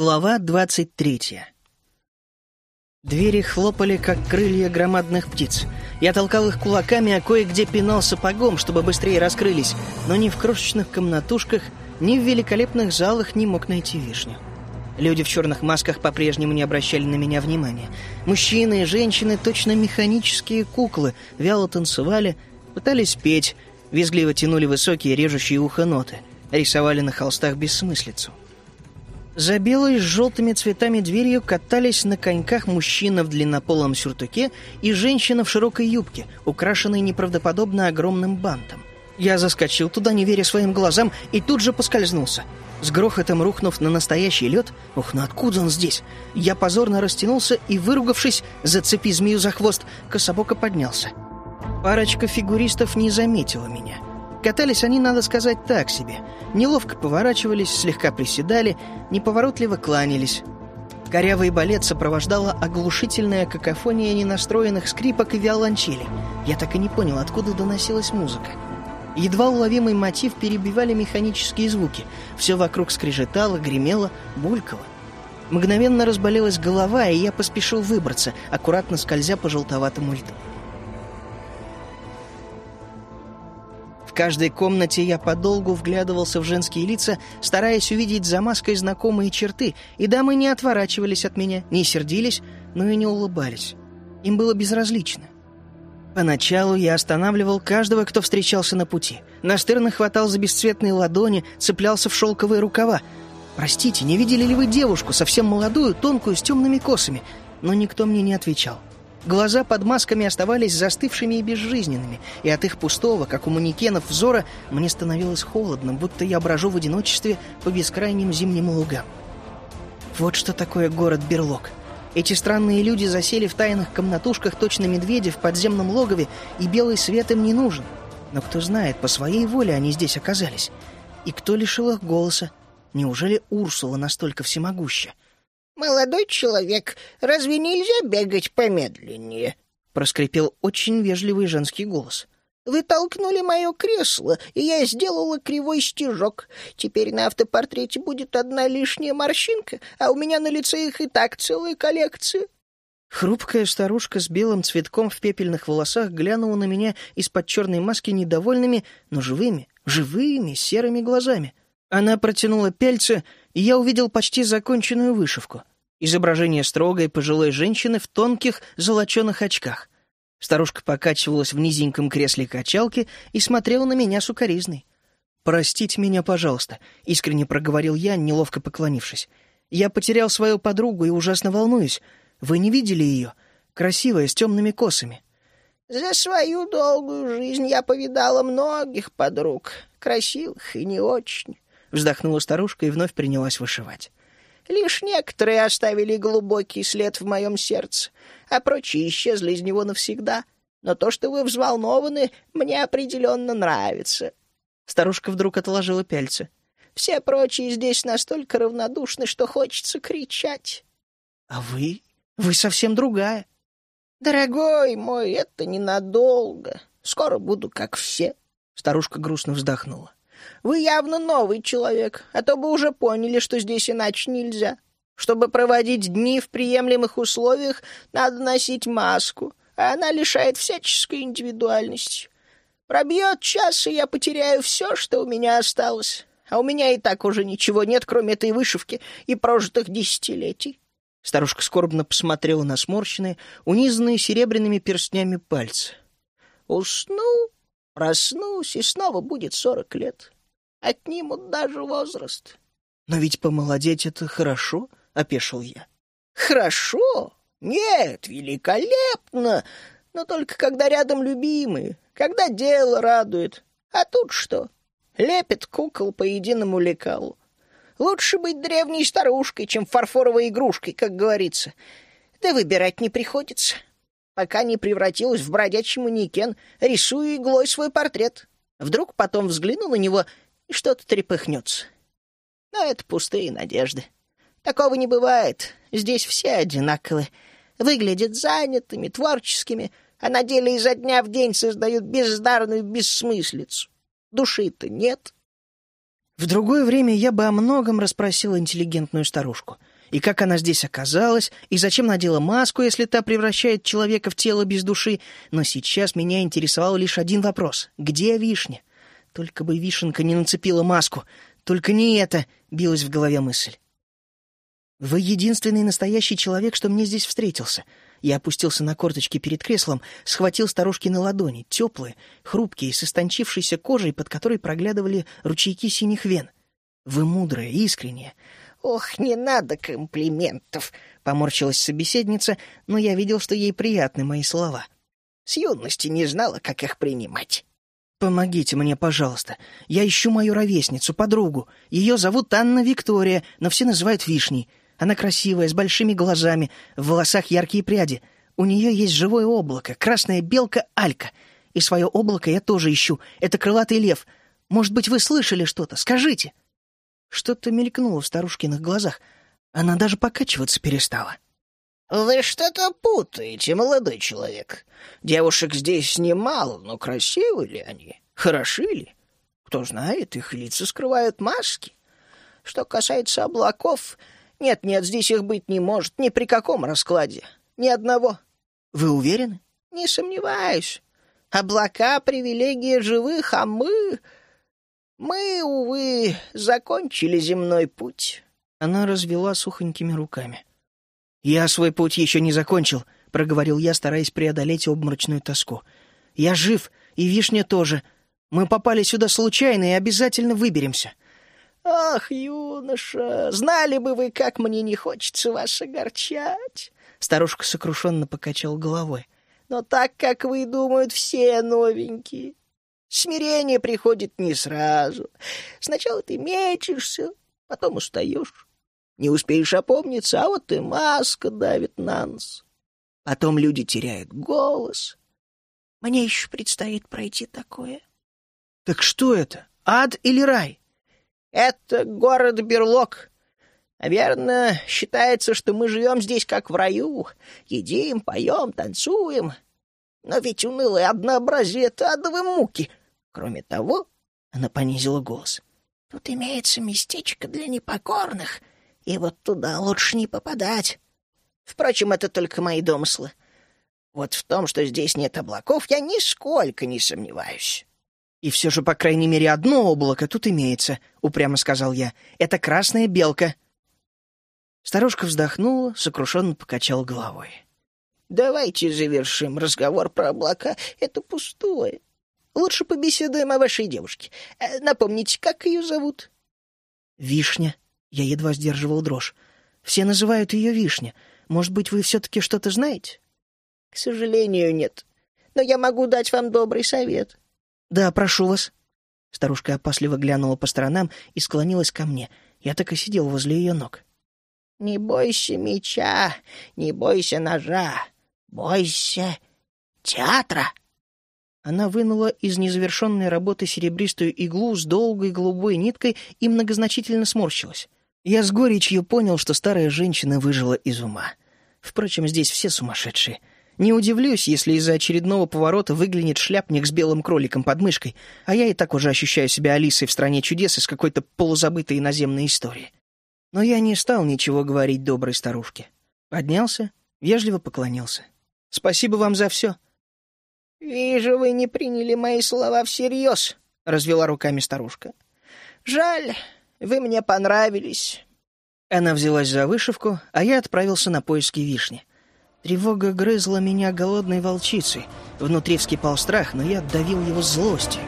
Глава двадцать третья. Двери хлопали, как крылья громадных птиц. Я толкал их кулаками, а кое-где пинал сапогом, чтобы быстрее раскрылись, но ни в крошечных комнатушках, ни в великолепных залах не мог найти вишню. Люди в черных масках по-прежнему не обращали на меня внимания. Мужчины и женщины, точно механические куклы, вяло танцевали, пытались петь, визгливо тянули высокие режущие ухо ноты, рисовали на холстах бессмыслицу. За белой с желтыми цветами дверью катались на коньках мужчина в длиннополом сюртуке и женщина в широкой юбке, украшенной неправдоподобно огромным бантом. Я заскочил туда, не веря своим глазам, и тут же поскользнулся. С грохотом рухнув на настоящий лед, ух, ну откуда он здесь? Я позорно растянулся и, выругавшись, зацепи змею за хвост, кособоко поднялся. Парочка фигуристов не заметила меня — Катались они, надо сказать, так себе. Неловко поворачивались, слегка приседали, неповоротливо кланялись. Корявый балет сопровождала оглушительная какофония ненастроенных скрипок и виолончели. Я так и не понял, откуда доносилась музыка. Едва уловимый мотив перебивали механические звуки. Все вокруг скрежетало, гремело, булькало. Мгновенно разболелась голова, и я поспешил выбраться, аккуратно скользя по желтоватому льду. Каждой комнате я подолгу вглядывался в женские лица, стараясь увидеть за маской знакомые черты, и дамы не отворачивались от меня, не сердились, но и не улыбались. Им было безразлично. Поначалу я останавливал каждого, кто встречался на пути. Настырно хватал за бесцветные ладони, цеплялся в шелковые рукава. «Простите, не видели ли вы девушку, совсем молодую, тонкую, с темными косами?» Но никто мне не отвечал. Глаза под масками оставались застывшими и безжизненными, и от их пустого, как у манекенов, взора мне становилось холодно, будто я брожу в одиночестве по бескрайним зимним лугам. Вот что такое город Берлог. Эти странные люди засели в тайных комнатушках точно медведи в подземном логове, и белый свет им не нужен. Но кто знает, по своей воле они здесь оказались. И кто лишил их голоса? Неужели Урсула настолько всемогуща? «Молодой человек, разве нельзя бегать помедленнее?» — проскрипел очень вежливый женский голос. «Вы толкнули мое кресло, и я сделала кривой стежок. Теперь на автопортрете будет одна лишняя морщинка, а у меня на лице их и так целая коллекция». Хрупкая старушка с белым цветком в пепельных волосах глянула на меня из-под черной маски недовольными, но живыми, живыми, серыми глазами. Она протянула пельцы, и я увидел почти законченную вышивку. Изображение строгой пожилой женщины в тонких золоченых очках. Старушка покачивалась в низеньком кресле качалки и смотрела на меня сукоризной. «Простите меня, пожалуйста», — искренне проговорил я, неловко поклонившись. «Я потерял свою подругу и ужасно волнуюсь. Вы не видели ее? Красивая, с темными косами». «За свою долгую жизнь я повидала многих подруг, красивых и не очень», — вздохнула старушка и вновь принялась вышивать. Лишь некоторые оставили глубокий след в моем сердце, а прочие исчезли из него навсегда. Но то, что вы взволнованы, мне определенно нравится». Старушка вдруг отложила пяльцы. «Все прочие здесь настолько равнодушны, что хочется кричать». «А вы? Вы совсем другая». «Дорогой мой, это ненадолго. Скоро буду как все». Старушка грустно вздохнула. Вы явно новый человек, а то бы уже поняли, что здесь иначе нельзя. Чтобы проводить дни в приемлемых условиях, надо носить маску, а она лишает всяческой индивидуальности. Пробьет час, и я потеряю все, что у меня осталось. А у меня и так уже ничего нет, кроме этой вышивки и прожитых десятилетий. Старушка скорбно посмотрела на сморщенные, унизанные серебряными перстнями пальцы. Усну, проснусь, и снова будет сорок лет. Отнимут даже возраст. — Но ведь помолодеть — это хорошо, — опешил я. — Хорошо? Нет, великолепно. Но только когда рядом любимые, когда дело радует. А тут что? Лепит кукол по единому лекалу. Лучше быть древней старушкой, чем фарфоровой игрушкой, как говорится. Да выбирать не приходится. Пока не превратилась в бродячий манекен, рисую иглой свой портрет. Вдруг потом взгляну на него и что-то трепыхнется. Но это пустые надежды. Такого не бывает. Здесь все одинаковы. Выглядят занятыми, творческими, а на деле изо дня в день создают бездарную бессмыслицу. Души-то нет. В другое время я бы о многом расспросил интеллигентную старушку. И как она здесь оказалась, и зачем надела маску, если та превращает человека в тело без души. Но сейчас меня интересовал лишь один вопрос. Где вишня? Только бы вишенка не нацепила маску. Только не это, билась в голове мысль. Вы единственный настоящий человек, что мне здесь встретился. Я опустился на корточки перед креслом, схватил старушки на ладони, теплые, хрупкие, с истончившейся кожей, под которой проглядывали ручейки синих вен. Вы мудрая, искренняя. «Ох, не надо комплиментов!» — поморщилась собеседница, но я видел, что ей приятны мои слова. «С юности не знала, как их принимать». «Помогите мне, пожалуйста. Я ищу мою ровесницу, подругу. Ее зовут Анна Виктория, но все называют Вишней. Она красивая, с большими глазами, в волосах яркие пряди. У нее есть живое облако, красная белка Алька. И свое облако я тоже ищу. Это крылатый лев. Может быть, вы слышали что-то? Скажите!» Что-то мелькнуло в старушкиных глазах. Она даже покачиваться перестала. «Вы что-то путаете, молодой человек. Девушек здесь немало, но красивы ли они? Хороши ли? Кто знает, их лица скрывают маски. Что касается облаков, нет-нет, здесь их быть не может, ни при каком раскладе. Ни одного». «Вы уверены?» «Не сомневаюсь. Облака — привилегия живых, а мы... Мы, увы, закончили земной путь». Она развела сухонькими руками. «Я свой путь еще не закончил», — проговорил я, стараясь преодолеть обморочную тоску. «Я жив, и Вишня тоже. Мы попали сюда случайно и обязательно выберемся». «Ах, юноша, знали бы вы, как мне не хочется вас огорчать!» Старушка сокрушенно покачал головой. «Но так, как вы думают все новенькие. Смирение приходит не сразу. Сначала ты мечешься, потом устаешь. Не успеешь опомниться, а вот и маска давит на нос. Потом люди теряют голос. Мне еще предстоит пройти такое. Так что это? Ад или рай? Это город-берлог. Наверное, считается, что мы живем здесь как в раю. Едим, поем, танцуем. Но ведь унылое однообразие — это адовые муки. Кроме того, она понизила голос, тут имеется местечко для непокорных, и вот туда лучше не попадать. Впрочем, это только мои домыслы. Вот в том, что здесь нет облаков, я нисколько не сомневаюсь. «И все же, по крайней мере, одно облако тут имеется», — упрямо сказал я. «Это красная белка». Старушка вздохнула, сокрушенно покачала головой. «Давайте завершим разговор про облака. Это пустое. Лучше побеседуем о вашей девушке. Э, напомните, как ее зовут?» «Вишня», я едва сдерживал дрожь. «Все называют ее Вишня. Может быть, вы все-таки что-то знаете?» «К сожалению, нет. Но я могу дать вам добрый совет». «Да, прошу вас». Старушка опасливо глянула по сторонам и склонилась ко мне. Я так и сидел возле ее ног. «Не бойся меча, не бойся ножа, бойся театра». Она вынула из незавершенной работы серебристую иглу с долгой голубой ниткой и многозначительно сморщилась. Я с горечью понял, что старая женщина выжила из ума. Впрочем, здесь все сумасшедшие. Не удивлюсь, если из-за очередного поворота выглянет шляпник с белым кроликом под мышкой, а я и так уже ощущаю себя Алисой в «Стране чудес» из какой-то полузабытой иноземной истории. Но я не стал ничего говорить доброй старушке. Поднялся, вежливо поклонился. «Спасибо вам за все». «Вижу, вы не приняли мои слова всерьез», — развела руками старушка. «Жаль, вы мне понравились». Она взялась за вышивку, а я отправился на поиски вишни. Тревога грызла меня голодной волчицей. Внутри вскипал страх, но я давил его злостью.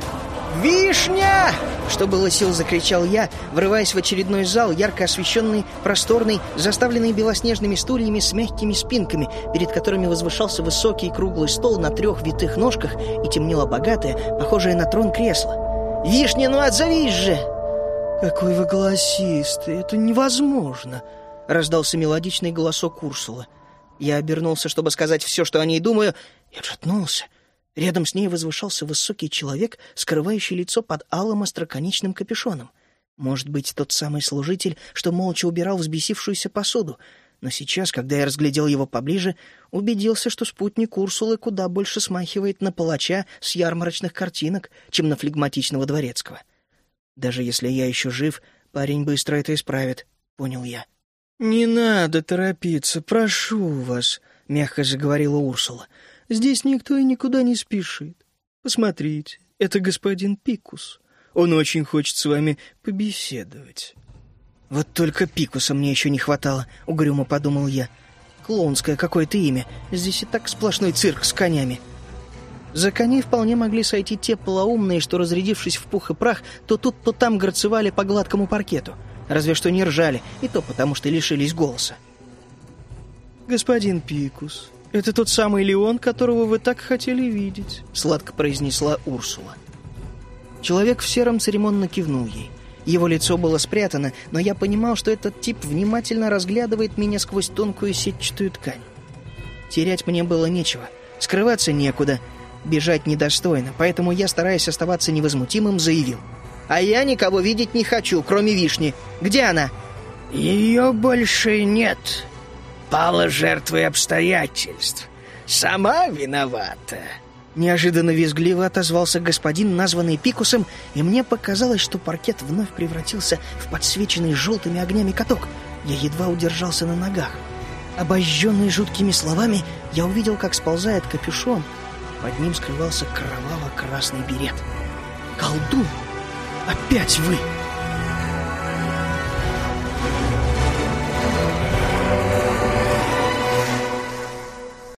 «Вишня!» Что было сил, закричал я, врываясь в очередной зал, ярко освещенный, просторный, заставленный белоснежными стульями с мягкими спинками, перед которыми возвышался высокий круглый стол на трех витых ножках и темнело богатое, похожее на трон кресло. «Вишня, ну отзовись же!» «Какой вы голосистый! Это невозможно!» — раздался мелодичный голосок Урсулы. Я обернулся, чтобы сказать все, что о ней думаю, и отшатнулся. Рядом с ней возвышался высокий человек, скрывающий лицо под алым остроконечным капюшоном. Может быть, тот самый служитель, что молча убирал взбесившуюся посуду. Но сейчас, когда я разглядел его поближе, убедился, что спутник Урсулы куда больше смахивает на палача с ярмарочных картинок, чем на флегматичного дворецкого. Даже если я еще жив, парень быстро это исправит, понял я. «Не надо торопиться, прошу вас», — мягко заговорила Урсула. «Здесь никто и никуда не спешит. Посмотрите, это господин Пикус. Он очень хочет с вами побеседовать». «Вот только Пикуса мне еще не хватало», — угрюмо подумал я. «Клоунское какое-то имя. Здесь и так сплошной цирк с конями». За коней вполне могли сойти те полоумные, что, разрядившись в пух и прах, то тут, то там горцевали по гладкому паркету. Разве что не ржали, и то потому, что лишились голоса. «Господин Пикус, это тот самый Леон, которого вы так хотели видеть», — сладко произнесла Урсула. Человек в сером церемонно кивнул ей. Его лицо было спрятано, но я понимал, что этот тип внимательно разглядывает меня сквозь тонкую сетчатую ткань. Терять мне было нечего, скрываться некуда, бежать недостойно, поэтому я, стараясь оставаться невозмутимым, заявил. «А я никого видеть не хочу, кроме вишни. Где она?» «Ее больше нет. Пала жертвой обстоятельств. Сама виновата». Неожиданно визгливо отозвался господин, названный Пикусом, и мне показалось, что паркет вновь превратился в подсвеченный желтыми огнями каток. Я едва удержался на ногах. Обожженный жуткими словами, я увидел, как сползает капюшон. Под ним скрывался кроваво-красный берет. «Колдун! Опять вы!»